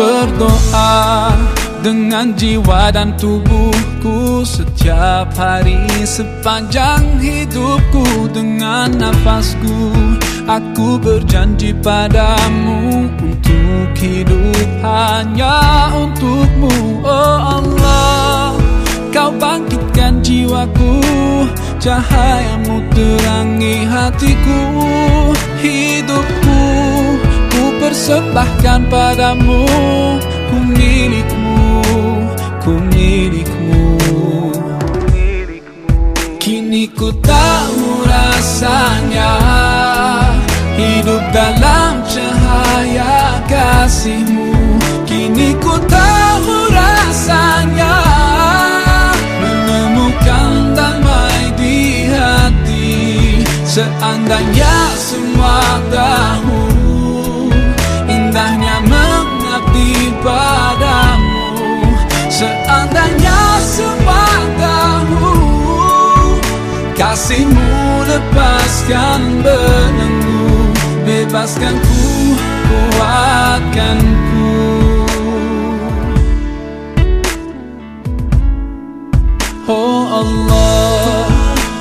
berdoa dengan jiwa dan tubuhku setiap hari sepanjang hidupku. Dengan nafasku aku berjanji padamu untuk hidup hanya untukmu. Oh Allah kau bangkitkan jiwaku cahayamu terangi hatiku. Hidupku ku persembahkan padamu ku milikmu ku milikmu Kini ku tahu rasanya Hidup dalam cahaya kasihmu. Kini ku tahu rasanya Menemukan damai di hati. Seandainya semua tahu Kasihmu lepaskan belenggu Bebaskan ku, kuatkan ku. Oh Allah,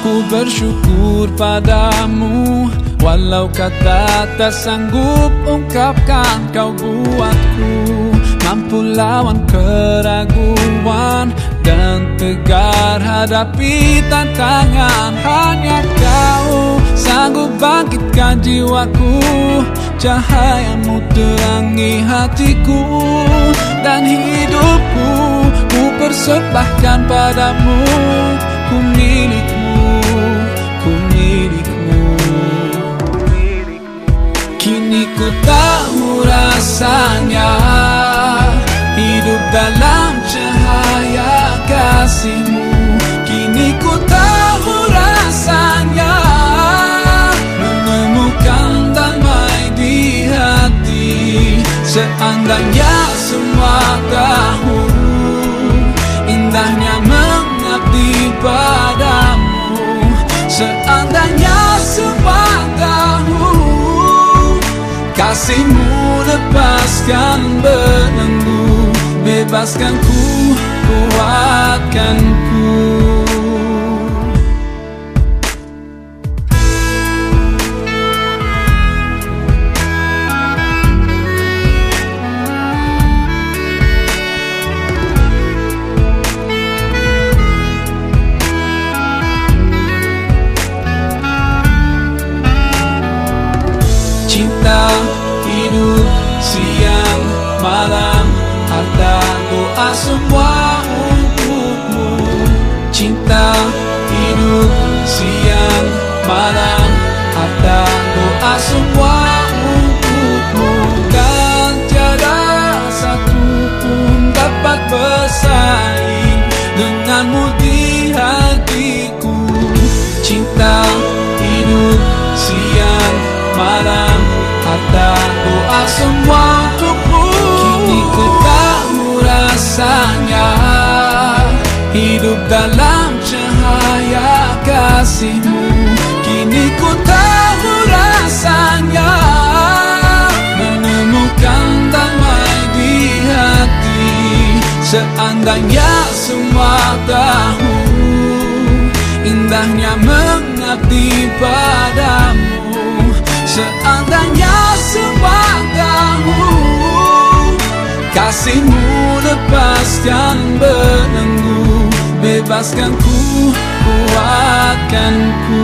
ku bersyukur padamu Walau kata tak sanggup ungkapkan kau buatku Mampu lawan keraguan Dan tegar hadapi tantangan. Hanya kau sanggup bangkitkan jiwaku Cahayamu terangi hatiku Dan hidupku. Ku persembahkan padamu Ku milikmu, kasihmu. Kini ku tahu rasanya. Menemukan damai di hati. Seandainya semua tahu Indahnya mengabdi padamu. Seandainya semua tahu Kasihmu lepaskan belenggu Bebaskan ku, kuatkan ku Cinta hidup siang malam Harta doa semua Cinta hidup siang malam Harta doa semua untukmu. Dan tiada satu pun dapat bersaing Denganmu di hatiku. Cinta hidup siang malam Harta doa semua untukmu. Kini ku tahu rasanya Hidup dalam kasihmu. Kini ku tahu rasanya. Menemukan damai di hati. Seandainya semua tahu Indahnya mengabdi padamu. Seandainya semua tahu Kasihmu lepaskan belenggu Bebaskan ku, kuatkan ku